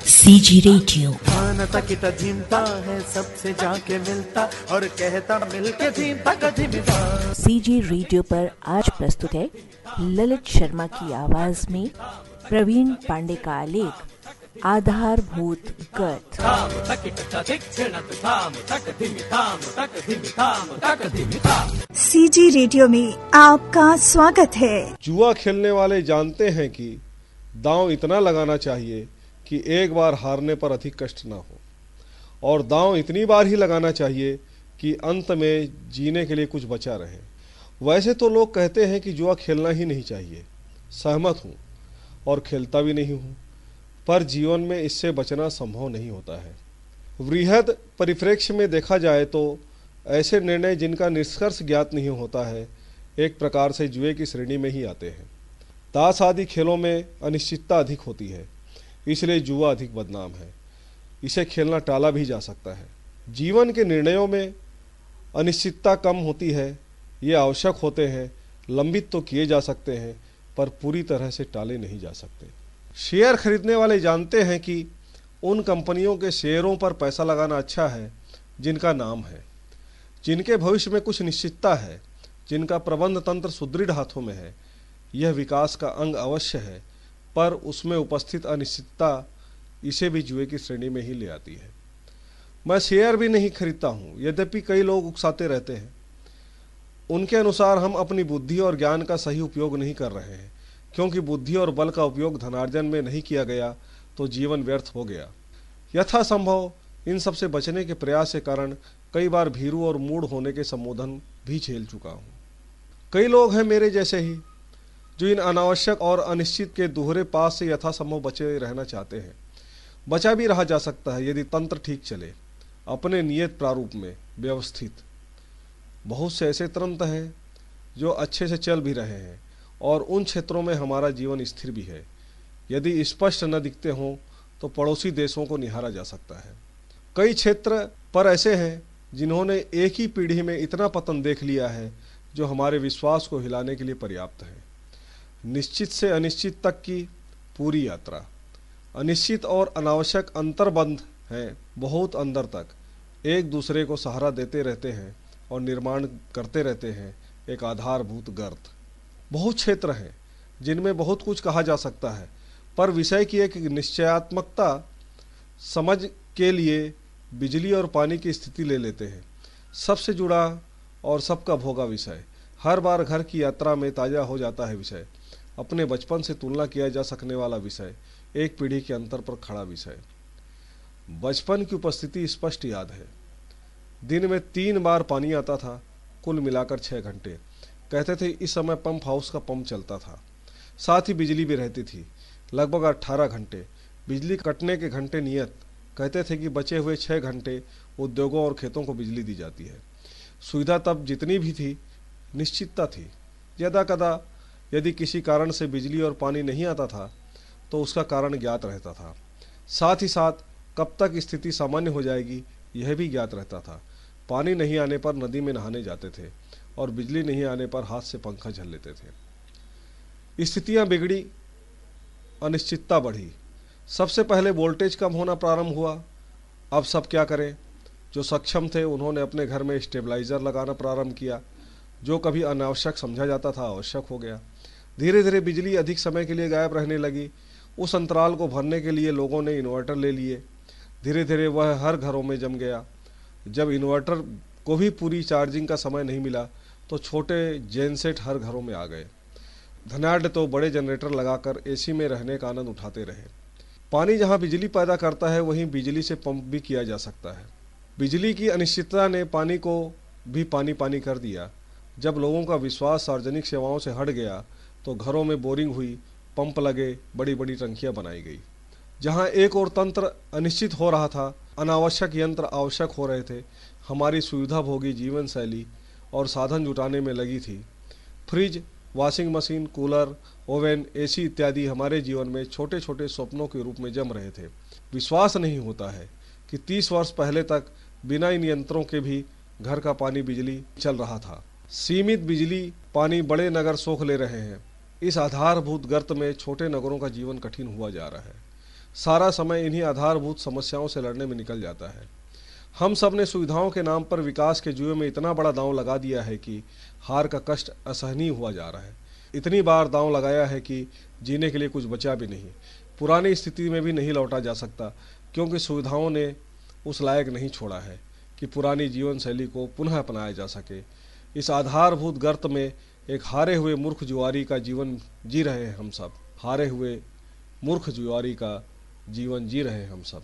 CG radio खाना किता झिमता है सबसे जाके मिलता और कहता मिलके झिमता सीजी रेडियो पर आज प्रस्तुत है ललित शर्मा की आवाज़ में प्रवीण पांडे का आलेख आधारभूत गर्थ सीजी रेडियो में आपका स्वागत है। जुआ खेलने वाले जानते हैं कि दांव इतना लगाना चाहिए कि एक बार हारने पर अधिक कष्ट ना हो। और दांव इतनी बार ही लगाना चाहिए कि अंत में जीने के लिए कुछ बचा रहे। वैसे तो लोग कहते हैं कि जुआ खेलना ही नहीं चाहिए। सहमत हूँ और खेलता भी नहीं हूँ, पर जीवन में इससे बचना संभव नहीं होता है। वृहद परिप्रेक्ष्य में देखा जाए तो ऐसे निर्णय जिनका निष्कर्ष ज्ञात नहीं होता है, एक प्रकार से जुए की श्रेणी में ही आते हैं। ताश आदि खेलों में अनिश्चितता अधिक होती है, इसलिए जुआ अधिक बदनाम है। इसे खेलना टाला भी जा सकता है। जीवन के निर्णयों में अनिश्चितता कम होती है, ये आवश्यक होते हैं, लंबित तो किए जा सकते हैं, पर पूरी तरह से टाले नहीं जा सकते। शेयर खरीदने वाले जानते हैं कि उन कंपनियों के शेयरों पर पैसा लगाना अच्छा है, जिनका नाम है। जिनके भविष्य में कुछ निश्चितता है, जिनका प्रबंध तंत्र सुदृढ़ हाथों में है यह विकास का अंग अवश्य है, पर उसमें उपस्थित अनिश्चितता इसे भी जुए की श्रेणी में ही ले आती है। मैं शेयर भी नहीं खरीदता हूँ, यद्यपि कई लोग उकसाते रहते हैं। उनके अनुसार हम अपनी बुद्धि और ज्ञान का सही उपयोग नहीं कर रहे हैं, क्योंकि बुद्धि और बल का उपयोग धनार्जन में नहीं किया गया तो जीवन व्यर्थ हो गया। यथासंभव इन सबसे बचने के प्रयास के कारण कई बार भीरू और मूड होने के संबोधन भी झेल चुका हूँ। कई लोग हैं मेरे जैसे ही जो इन अनावश्यक और अनिश्चित के दोहरे पास से यथासंभव बचे रहना चाहते हैं। बचा भी रहा जा सकता है यदि तंत्र ठीक चले। अपने नियत प्रारूप में व्यवस्थित। बहुत से ऐसे तंत्र हैं जो अच्छे से चल भी रहे हैं और उन क्षेत्रों में हमारा जीवन स्थिर भी है। यदि स्पष्ट न दिखते हों तो पड़ोसी देशों को निहारा जा सकता है। कई क्षेत्र पर ऐसे हैं जिन्होंने एक ही पीढ़ी में इतना पतन देख लिया है जो हमारे विश्वास को हिलाने के लिए पर्याप्त है। निश्चित से अनिश्चित तक की पूरी यात्रा। अनिश्चित और अनावश्यक अंतर्बंध हैं, बहुत अंदर तक। एक दूसरे को सहारा देते रहते हैं और निर्माण करते रहते हैं, एक आधारभूत गर्त। बहुत क्षेत्र हैं, जिनमें बहुत कुछ कहा जा सकता है, पर विषय की एक निश्चयात्मकता समझ के लिए बिजली और पानी की स्थिति ले लेते हैं। सबसे जुड़ा और सबका भोगा विषय। हर बार घर की यात्रा में ताज़ा हो जाता है विषय। अपने बचपन से तुलना किया जा सकने वाला विषय, एक पीढ़ी के अंतर पर खड़ा विषय। बचपन की उपस्थिति स्पष्ट याद है। दिन में तीन बार पानी आता था, कुल मिलाकर छः घंटे। कहते थे, इस समय पंप हाउस का पंप चलता था। साथ ही बिजली भी रहती थी। लगभग अट्ठारह घंटे। बिजली कटने के घंटे नियत कहते थे कि बचे हुए छः घंटे उद्योगों और खेतों को बिजली दी जाती है। सुविधा तब जितनी भी थी, निश्चितता थी। यदा कदा यदि किसी कारण से बिजली और पानी नहीं आता था तो उसका कारण ज्ञात रहता था। साथ ही साथ, कब तक स्थिति सामान्य हो जाएगी, यह भी ज्ञात रहता था। पानी नहीं आने पर नदी में नहाने जाते थे, और बिजली नहीं आने पर हाथ से पंखा झल लेते थे। स्थितियाँ बिगड़ी, अनिश्चितता बढ़ी। सबसे पहले वोल्टेज कम होना प्रारंभ हुआ। अब सब क्या करें? जो सक्षम थे, उन्होंने अपने घर में स्टेबलाइज़र लगाना प्रारंभ किया। जो कभी अनावश्यक समझा जाता था, आवश्यक हो गया। धीरे धीरे बिजली अधिक समय के लिए गायब रहने लगी। उस अंतराल को भरने के लिए लोगों ने इन्वर्टर ले लिए। धीरे धीरे वह हर घरों में जम गया। जब इन्वर्टर को भी पूरी चार्जिंग का समय नहीं मिला तो छोटे जेनसेट हर घरों में आ गए। धनाढ़ तो बड़े जनरेटर लगाकर एसी में रहने का आनंद उठाते रहे। पानी जहाँ बिजली पैदा करता है, वहीं बिजली से पंप भी किया जा सकता है। बिजली की अनिश्चितता ने पानी को भी पानी पानी कर दिया। जब लोगों का विश्वास सार्वजनिक सेवाओं से हट गया तो घरों में बोरिंग हुई, पंप लगे बड़ी बड़ी टंकियाँ बनाई गई। जहाँ एक और तंत्र अनिश्चित हो रहा था, अनावश्यक यंत्र आवश्यक हो रहे थे, हमारी सुविधा भोगी जीवन शैली और साधन जुटाने में लगी थी। Fridge, washing machine, cooler, oven, AC इत्यादि हमारे जीवन में छोटे छोटे स्वप्नों के रूप में जम रहे थे। विश्वास नहीं होता है कि तीस वर्ष पहले तक बिना इन यंत्रों के भी घर का पानी बिजली चल रहा था। सीमित बिजली, पानी बड़े नगर सोख ले रहे हैं। इस आधारभूत गर्त में छोटे नगरों का जीवन कठिन हुआ जा रहा है। सारा समय इन्हीं आधारभूत समस्याओं से लड़ने में निकल जाता है। हम सबने सुविधाओं के नाम पर विकास के जुए में इतना बड़ा दांव लगा दिया है कि हार का कष्ट असहनीय हुआ जा रहा है। इतनी बार दांव लगाया है कि जीने के लिए कुछ बचा भी नहीं। पुरानी स्थिति में भी नहीं लौटा जा सकता, क्योंकि सुविधाओं ने उस लायक नहीं छोड़ा है कि पुरानी जीवन शैली को पुनः अपनाया जा सके। इस आधारभूत गर्त में एक हारे हुए मूर्ख जुआरी का जीवन जी रहे हैं हम सब। हारे हुए मूर्ख जुआरी का जीवन जी रहे हैं हम सब।